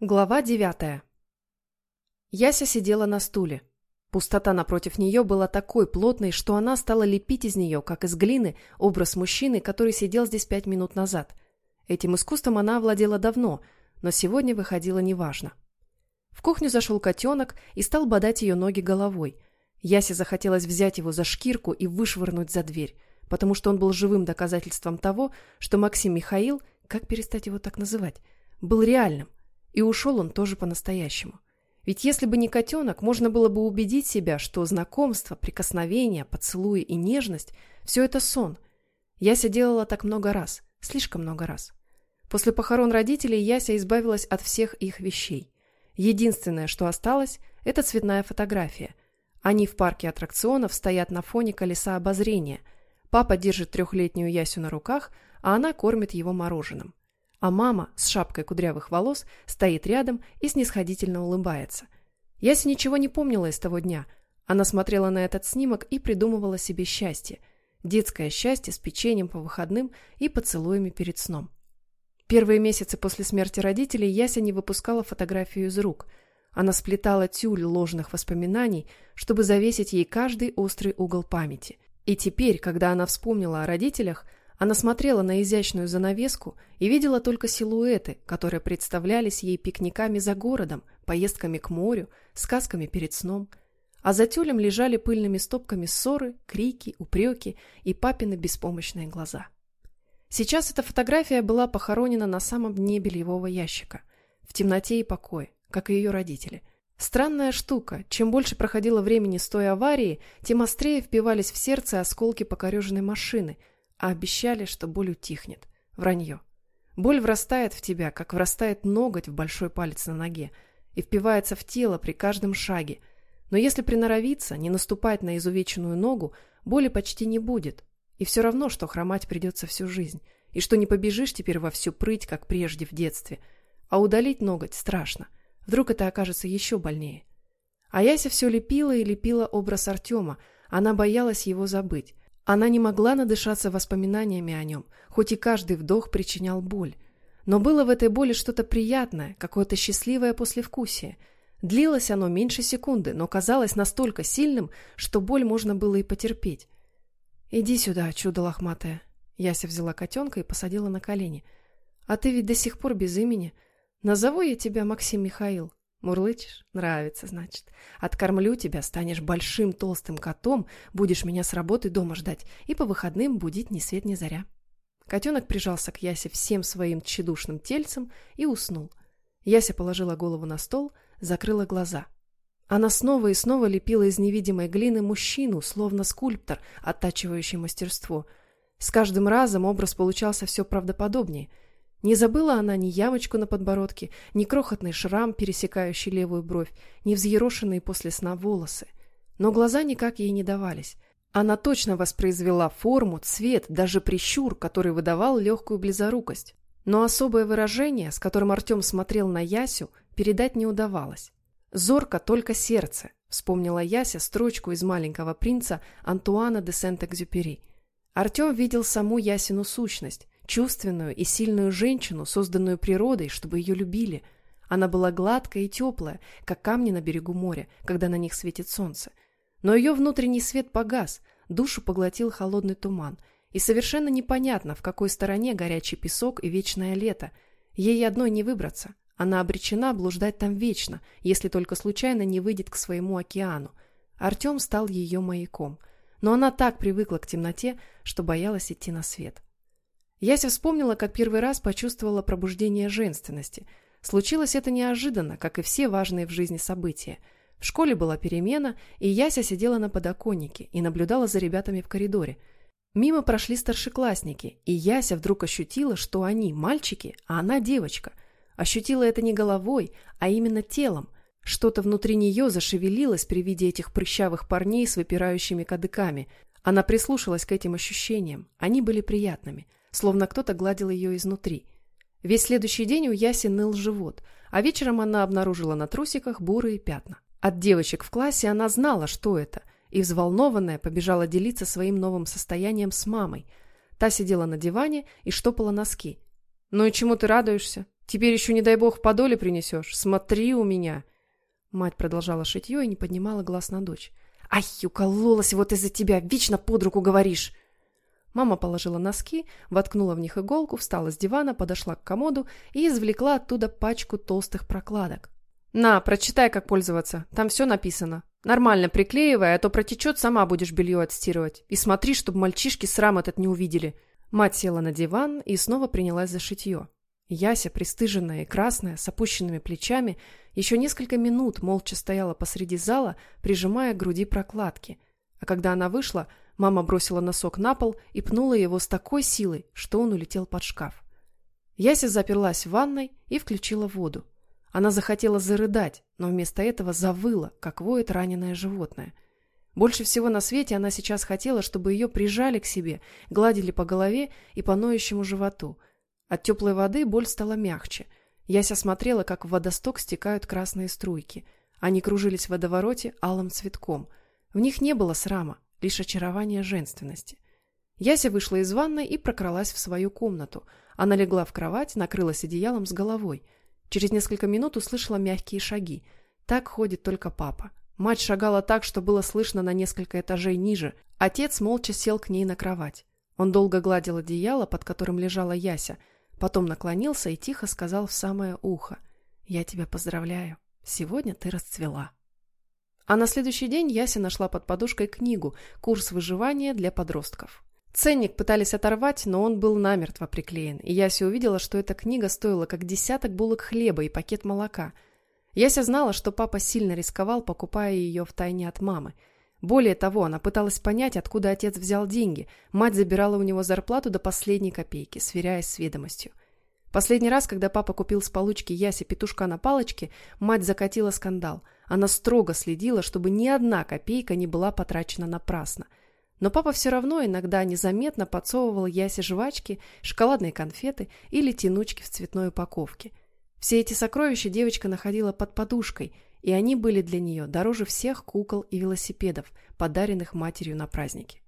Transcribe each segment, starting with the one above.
Глава девятая. Яся сидела на стуле. Пустота напротив нее была такой плотной, что она стала лепить из нее, как из глины, образ мужчины, который сидел здесь пять минут назад. Этим искусством она овладела давно, но сегодня выходило неважно. В кухню зашел котенок и стал бодать ее ноги головой. Ясе захотелось взять его за шкирку и вышвырнуть за дверь, потому что он был живым доказательством того, что Максим Михаил, как перестать его так называть, был реальным и ушел он тоже по-настоящему. Ведь если бы не котенок, можно было бы убедить себя, что знакомство, прикосновение, поцелуи и нежность – все это сон. Яся делала так много раз, слишком много раз. После похорон родителей Яся избавилась от всех их вещей. Единственное, что осталось – это цветная фотография. Они в парке аттракционов стоят на фоне колеса обозрения. Папа держит трехлетнюю Ясю на руках, а она кормит его мороженым а мама с шапкой кудрявых волос стоит рядом и снисходительно улыбается. Яся ничего не помнила из того дня. Она смотрела на этот снимок и придумывала себе счастье. Детское счастье с печеньем по выходным и поцелуями перед сном. Первые месяцы после смерти родителей Яся не выпускала фотографию из рук. Она сплетала тюль ложных воспоминаний, чтобы завесить ей каждый острый угол памяти. И теперь, когда она вспомнила о родителях – она смотрела на изящную занавеску и видела только силуэты, которые представлялись ей пикниками за городом, поездками к морю, сказками перед сном. А за тюлем лежали пыльными стопками ссоры, крики, упреки и папины беспомощные глаза. Сейчас эта фотография была похоронена на самом дне бельевого ящика, в темноте и покое, как и ее родители. Странная штука. Чем больше проходило времени с той аварии, тем острее впивались в сердце осколки покореженной машины – а обещали, что боль утихнет. Вранье. Боль врастает в тебя, как врастает ноготь в большой палец на ноге, и впивается в тело при каждом шаге. Но если приноровиться, не наступать на изувеченную ногу, боли почти не будет. И все равно, что хромать придется всю жизнь, и что не побежишь теперь во всю прыть, как прежде в детстве. А удалить ноготь страшно. Вдруг это окажется еще больнее. А Яся все лепила и лепила образ Артема. Она боялась его забыть. Она не могла надышаться воспоминаниями о нем, хоть и каждый вдох причинял боль. Но было в этой боли что-то приятное, какое-то счастливое послевкусие. Длилось оно меньше секунды, но казалось настолько сильным, что боль можно было и потерпеть. «Иди сюда, чудо лохматое». Яся взяла котенка и посадила на колени. «А ты ведь до сих пор без имени. Назову я тебя Максим Михаил. Мурлычешь? Нравится, значит. Откормлю тебя, станешь большим толстым котом, будешь меня с работы дома ждать и по выходным будить ни свет ни заря. Котенок прижался к Ясе всем своим тщедушным тельцем и уснул. Яся положила голову на стол, закрыла глаза. Она снова и снова лепила из невидимой глины мужчину, словно скульптор, оттачивающий мастерство. С каждым разом образ получался все правдоподобнее – не забыла она ни ямочку на подбородке, ни крохотный шрам, пересекающий левую бровь, ни взъерошенные после сна волосы. Но глаза никак ей не давались. Она точно воспроизвела форму, цвет, даже прищур, который выдавал легкую близорукость. Но особое выражение, с которым Артем смотрел на Ясю, передать не удавалось. «Зорко только сердце», — вспомнила Яся строчку из «Маленького принца» Антуана де Сент-Экзюпери. Артем видел саму Ясину сущность, чувственную и сильную женщину, созданную природой, чтобы ее любили. Она была гладкая и теплая, как камни на берегу моря, когда на них светит солнце. Но ее внутренний свет погас, душу поглотил холодный туман, и совершенно непонятно, в какой стороне горячий песок и вечное лето. Ей одной не выбраться. Она обречена блуждать там вечно, если только случайно не выйдет к своему океану. Артем стал ее маяком. Но она так привыкла к темноте, что боялась идти на свет. Яся вспомнила, как первый раз почувствовала пробуждение женственности. Случилось это неожиданно, как и все важные в жизни события. В школе была перемена, и Яся сидела на подоконнике и наблюдала за ребятами в коридоре. Мимо прошли старшеклассники, и Яся вдруг ощутила, что они мальчики, а она девочка. Ощутила это не головой, а именно телом. Что-то внутри нее зашевелилось при виде этих прыщавых парней с выпирающими кадыками. Она прислушалась к этим ощущениям. Они были приятными словно кто-то гладил ее изнутри. Весь следующий день у Яси ныл живот, а вечером она обнаружила на трусиках бурые пятна. От девочек в классе она знала, что это, и взволнованная побежала делиться своим новым состоянием с мамой. Та сидела на диване и штопала носки. «Ну и чему ты радуешься? Теперь еще, не дай бог, подоле принесешь. Смотри у меня!» Мать продолжала шитье и не поднимала глаз на дочь. «Ай, укололась вот из-за тебя! Вечно под руку говоришь!» Мама положила носки, воткнула в них иголку, встала с дивана, подошла к комоду и извлекла оттуда пачку толстых прокладок. «На, прочитай, как пользоваться. Там все написано. Нормально приклеивай, а то протечет, сама будешь белье отстирывать. И смотри, чтобы мальчишки срам этот не увидели». Мать села на диван и снова принялась за шитье. Яся, пристыженная и красная, с опущенными плечами, еще несколько минут молча стояла посреди зала, прижимая к груди прокладки. А когда она вышла, мама бросила носок на пол и пнула его с такой силой, что он улетел под шкаф. Яся заперлась в ванной и включила воду. Она захотела зарыдать, но вместо этого завыла, как воет раненое животное. Больше всего на свете она сейчас хотела, чтобы ее прижали к себе, гладили по голове и по ноющему животу – от теплой воды боль стала мягче. Яся смотрела, как в водосток стекают красные струйки. Они кружились в водовороте алым цветком. В них не было срама, лишь очарование женственности. Яся вышла из ванной и прокралась в свою комнату. Она легла в кровать, накрылась одеялом с головой. Через несколько минут услышала мягкие шаги. Так ходит только папа. Мать шагала так, что было слышно на несколько этажей ниже. Отец молча сел к ней на кровать. Он долго гладил одеяло, под которым лежала Яся, Потом наклонился и тихо сказал в самое ухо. «Я тебя поздравляю. Сегодня ты расцвела». А на следующий день Яся нашла под подушкой книгу «Курс выживания для подростков». Ценник пытались оторвать, но он был намертво приклеен, и Яся увидела, что эта книга стоила как десяток булок хлеба и пакет молока. Яся знала, что папа сильно рисковал, покупая ее втайне от мамы – более того, она пыталась понять, откуда отец взял деньги. Мать забирала у него зарплату до последней копейки, сверяясь с ведомостью. Последний раз, когда папа купил с получки Ясе петушка на палочке, мать закатила скандал. Она строго следила, чтобы ни одна копейка не была потрачена напрасно. Но папа все равно иногда незаметно подсовывал Ясе жвачки, шоколадные конфеты или тянучки в цветной упаковке. Все эти сокровища девочка находила под подушкой – и они были для нее дороже всех кукол и велосипедов, подаренных матерью на праздники.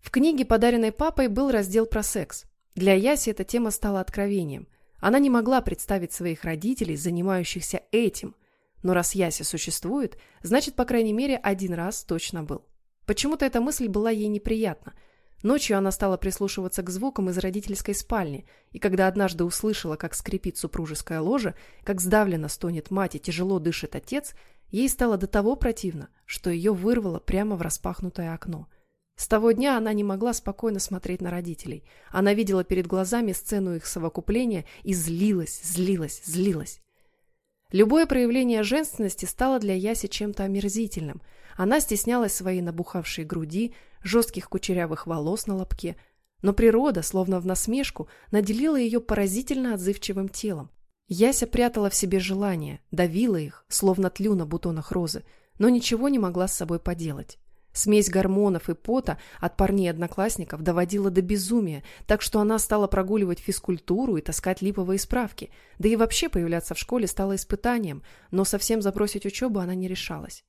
В книге, подаренной папой, был раздел про секс. Для Яси эта тема стала откровением. Она не могла представить своих родителей, занимающихся этим. Но раз Яся существует, значит, по крайней мере, один раз точно был. Почему-то эта мысль была ей неприятна – Ночью она стала прислушиваться к звукам из родительской спальни, и когда однажды услышала, как скрипит супружеская ложа, как сдавленно стонет мать и тяжело дышит отец, ей стало до того противно, что ее вырвало прямо в распахнутое окно. С того дня она не могла спокойно смотреть на родителей. Она видела перед глазами сцену их совокупления и злилась, злилась, злилась. Любое проявление женственности стало для Яси чем-то омерзительным. Она стеснялась своей набухавшей груди, жестких кучерявых волос на лобке, но природа, словно в насмешку, наделила ее поразительно отзывчивым телом. Яся прятала в себе желания, давила их, словно тлю на бутонах розы, но ничего не могла с собой поделать. Смесь гормонов и пота от парней-одноклассников доводила до безумия, так что она стала прогуливать физкультуру и таскать липовые справки, да и вообще появляться в школе стало испытанием, но совсем забросить учебу она не решалась.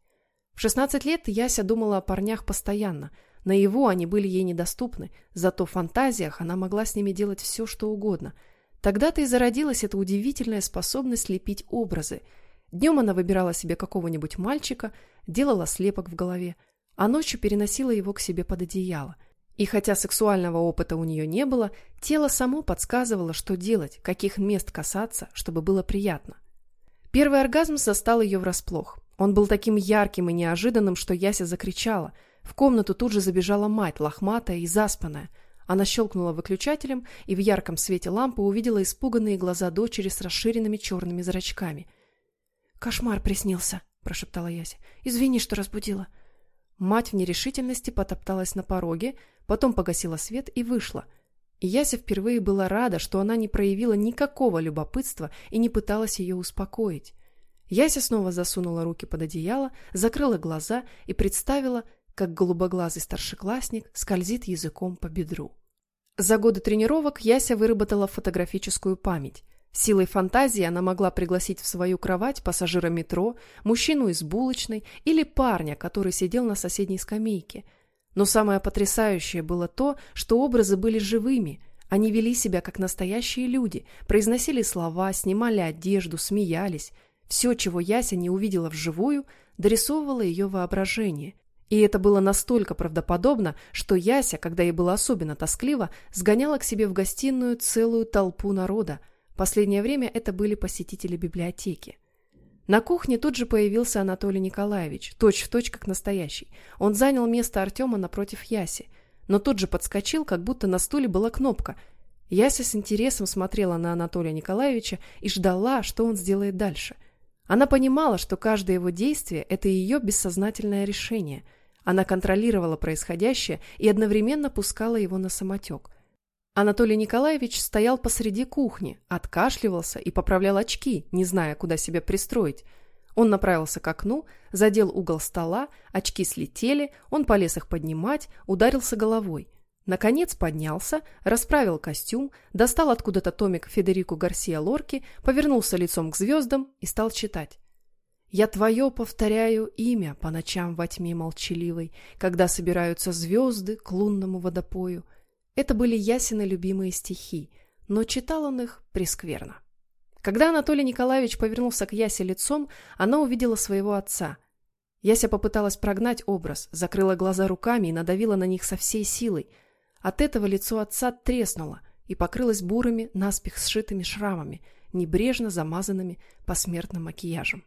В 16 лет Яся думала о парнях постоянно – на его они были ей недоступны, зато в фантазиях она могла с ними делать все, что угодно. Тогда-то и зародилась эта удивительная способность лепить образы. Днем она выбирала себе какого-нибудь мальчика, делала слепок в голове, а ночью переносила его к себе под одеяло. И хотя сексуального опыта у нее не было, тело само подсказывало, что делать, каких мест касаться, чтобы было приятно. Первый оргазм застал ее врасплох. Он был таким ярким и неожиданным, что Яся закричала – в комнату тут же забежала мать, лохматая и заспанная. Она щелкнула выключателем и в ярком свете лампы увидела испуганные глаза дочери с расширенными черными зрачками. «Кошмар приснился», – прошептала Яся. «Извини, что разбудила». Мать в нерешительности потопталась на пороге, потом погасила свет и вышла. И Яся впервые была рада, что она не проявила никакого любопытства и не пыталась ее успокоить. Яся снова засунула руки под одеяло, закрыла глаза и представила, как голубоглазый старшеклассник скользит языком по бедру. За годы тренировок Яся выработала фотографическую память. Силой фантазии она могла пригласить в свою кровать пассажира метро, мужчину из булочной или парня, который сидел на соседней скамейке. Но самое потрясающее было то, что образы были живыми, Они вели себя как настоящие люди, произносили слова, снимали одежду, смеялись. Все, чего Яся не увидела вживую, дорисовывало ее воображение. И это было настолько правдоподобно, что Яся, когда ей было особенно тоскливо, сгоняла к себе в гостиную целую толпу народа. Последнее время это были посетители библиотеки. На кухне тут же появился Анатолий Николаевич, точь-в-точь точь как настоящий. Он занял место Артема напротив Яси, но тут же подскочил, как будто на стуле была кнопка. Яся с интересом смотрела на Анатолия Николаевича и ждала, что он сделает дальше. Она понимала, что каждое его действие – это ее бессознательное решение. Она контролировала происходящее и одновременно пускала его на самотек. Анатолий Николаевич стоял посреди кухни, откашливался и поправлял очки, не зная, куда себя пристроить. Он направился к окну, задел угол стола, очки слетели, он полез их поднимать, ударился головой. Наконец поднялся, расправил костюм, достал откуда-то томик Федерико Гарсия Лорки, повернулся лицом к звездам и стал читать. «Я твое повторяю имя по ночам во тьме молчаливой, когда собираются звезды к лунному водопою». Это были Ясины любимые стихи, но читал он их прескверно. Когда Анатолий Николаевич повернулся к Ясе лицом, она увидела своего отца. Яся попыталась прогнать образ, закрыла глаза руками и надавила на них со всей силой. От этого лицо отца треснуло и покрылось бурыми, наспех сшитыми шрамами, небрежно замазанными посмертным макияжем.